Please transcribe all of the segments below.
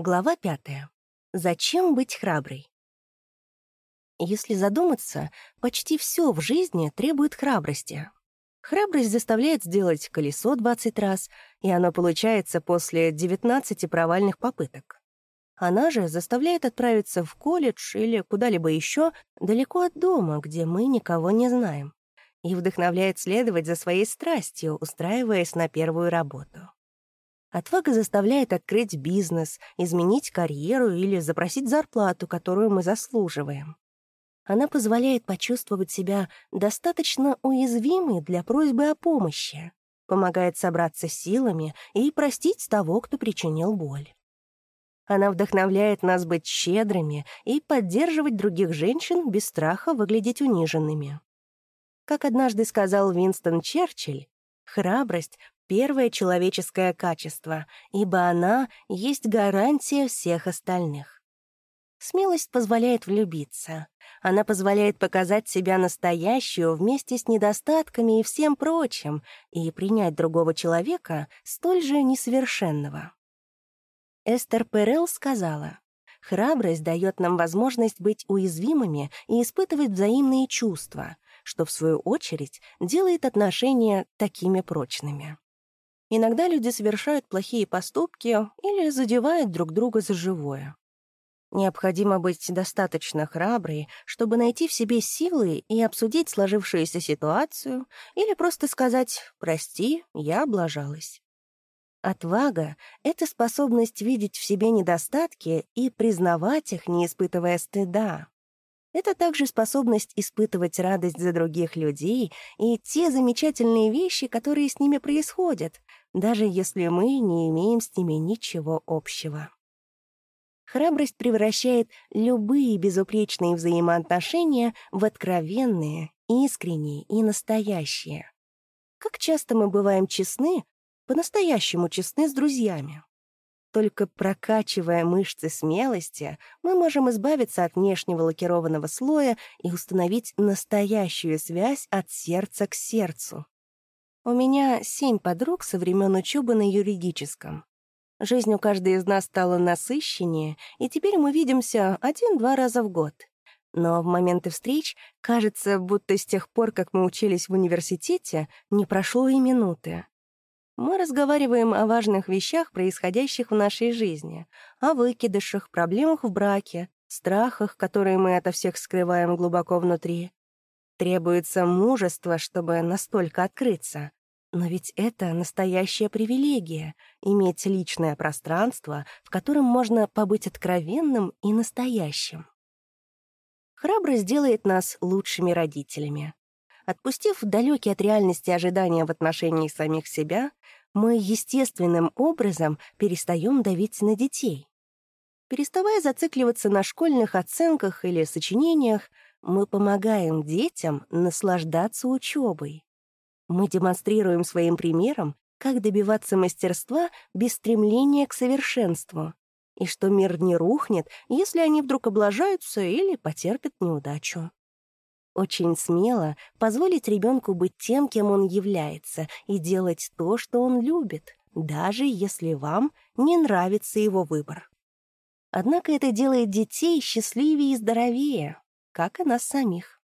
Глава пятая. Зачем быть храброй? Если задуматься, почти все в жизни требует храбрости. Храбрость заставляет сделать колесо 20 раз, и оно получается после 19 провальных попыток. Она же заставляет отправиться в колледж или куда-либо еще далеко от дома, где мы никого не знаем, и вдохновляет следовать за своей страстью, устраиваясь на первую работу. Отвага заставляет открыть бизнес, изменить карьеру или запросить зарплату, которую мы заслуживаем. Она позволяет почувствовать себя достаточно уязвимой для просьбы о помощи, помогает собраться силами и простить того, кто причинил боль. Она вдохновляет нас быть щедрыми и поддерживать других женщин без страха выглядеть униженными. Как однажды сказал Винстон Черчилль, храбрость первое человеческое качество, ибо она есть гарантия всех остальных. Смелость позволяет влюбиться. Она позволяет показать себя настоящую вместе с недостатками и всем прочим и принять другого человека, столь же несовершенного. Эстер Перел сказала, «Храбрость дает нам возможность быть уязвимыми и испытывать взаимные чувства, что, в свою очередь, делает отношения такими прочными». Иногда люди совершают плохие поступки или задевают друг друга за живое. Необходимо быть достаточно храброй, чтобы найти в себе силы и обсудить сложившуюся ситуацию или просто сказать «прости, я облажалась». Отвага — это способность видеть в себе недостатки и признавать их, не испытывая стыда. Это также способность испытывать радость за других людей и те замечательные вещи, которые с ними происходят, даже если мы не имеем с ними ничего общего. Храбрость превращает любые безупречные взаимоотношения в откровенные, искренние и настоящие. Как часто мы бываем честны, по-настоящему честны с друзьями. Только прокачивая мышцы смелости, мы можем избавиться от внешнего лакированного слоя и установить настоящую связь от сердца к сердцу. У меня семь подруг со времен учебы на юридическом. Жизнь у каждой из нас стала насыщеннее, и теперь мы видимся один-два раза в год. Но в моменты встреч кажется, будто с тех пор, как мы учились в университете, не прошло и минуты. Мы разговариваем о важных вещах, происходящих в нашей жизни, о выкидышах, проблемах в браке, страхах, которые мы ото всех скрываем глубоко внутри. Требуется мужество, чтобы настолько открыться. Но ведь это настоящая привилегия — иметь личное пространство, в котором можно побыть откровенным и настоящим. Храбрость делает нас лучшими родителями. Отпустив далекие от реальности ожидания в отношении самих себя, мы естественным образом перестаем давить на детей. Переставая зацикливаться на школьных оценках или сочинениях, мы помогаем детям наслаждаться учебой. Мы демонстрируем своим примером, как добиваться мастерства без стремления к совершенству, и что мир не рухнет, если они вдруг облажаются или потерпят неудачу. Очень смело позволить ребенку быть тем, кем он является, и делать то, что он любит, даже если вам не нравится его выбор. Однако это делает детей счастливее и здоровее, как и нас самих.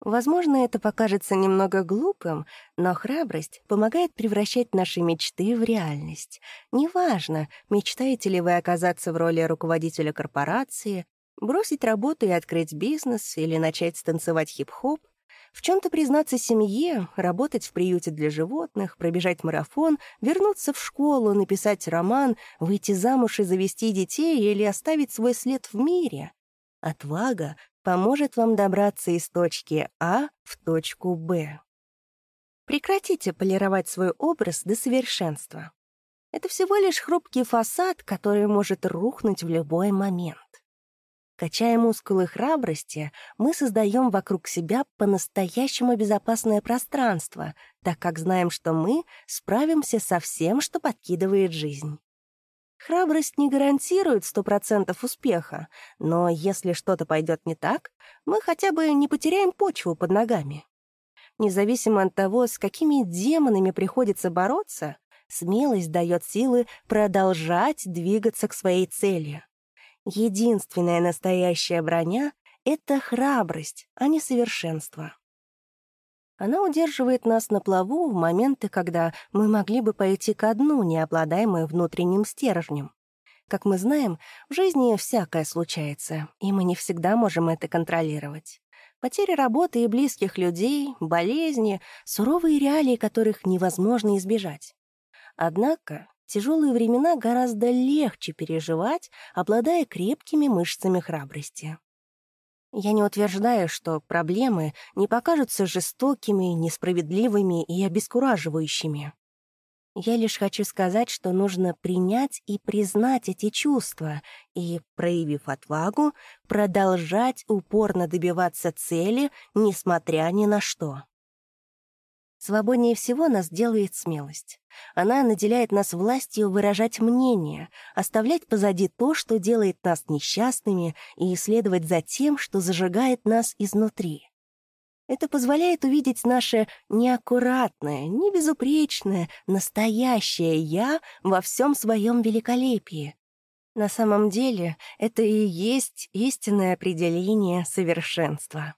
Возможно, это покажется немного глупым, но храбрость помогает превращать наши мечты в реальность. Неважно, мечтаете ли вы оказаться в роли руководителя корпорации, Бросить работу и открыть бизнес или начать танцевать хип-хоп, в чем-то признаться семье, работать в приюте для животных, пробежать марафон, вернуться в школу, написать роман, выйти замуж и завести детей или оставить свой след в мире. Отвага поможет вам добраться из точки А в точку Б. Прекратите полировать свой образ до совершенства. Это всего лишь хрупкий фасад, который может рухнуть в любой момент. Качая мускулы храбрости, мы создаем вокруг себя по-настоящему безопасное пространство, так как знаем, что мы справимся со всем, что подкидывает жизнь. Храбрость не гарантирует сто процентов успеха, но если что-то пойдет не так, мы хотя бы не потеряем почву под ногами. Независимо от того, с какими демонами приходится бороться, смелость дает силы продолжать двигаться к своей цели. Единственная настоящая броня — это храбрость, а не совершенство. Она удерживает нас на плаву в моменты, когда мы могли бы пойти ко дну, не обладая внутренним стержнем. Как мы знаем, в жизни всякое случается, и мы не всегда можем это контролировать. Потери работы и близких людей, болезни, суровые реалии, которых невозможно избежать. Однако тяжелые времена гораздо легче переживать, обладая крепкими мышцами храбрости. Я не утверждаю, что проблемы не покажутся жестокими, несправедливыми и обескураживающими. Я лишь хочу сказать, что нужно принять и признать эти чувства и, проявив отвагу, продолжать упорно добиваться цели, несмотря ни на что. Свободнее всего нас делает смелость. Она наделяет нас властью выражать мнение, оставлять позади то, что делает нас несчастными, и исследовать за тем, что зажигает нас изнутри. Это позволяет увидеть наше неаккуратное, небезупречное, настоящее «я» во всем своем великолепии. На самом деле это и есть истинное определение совершенства.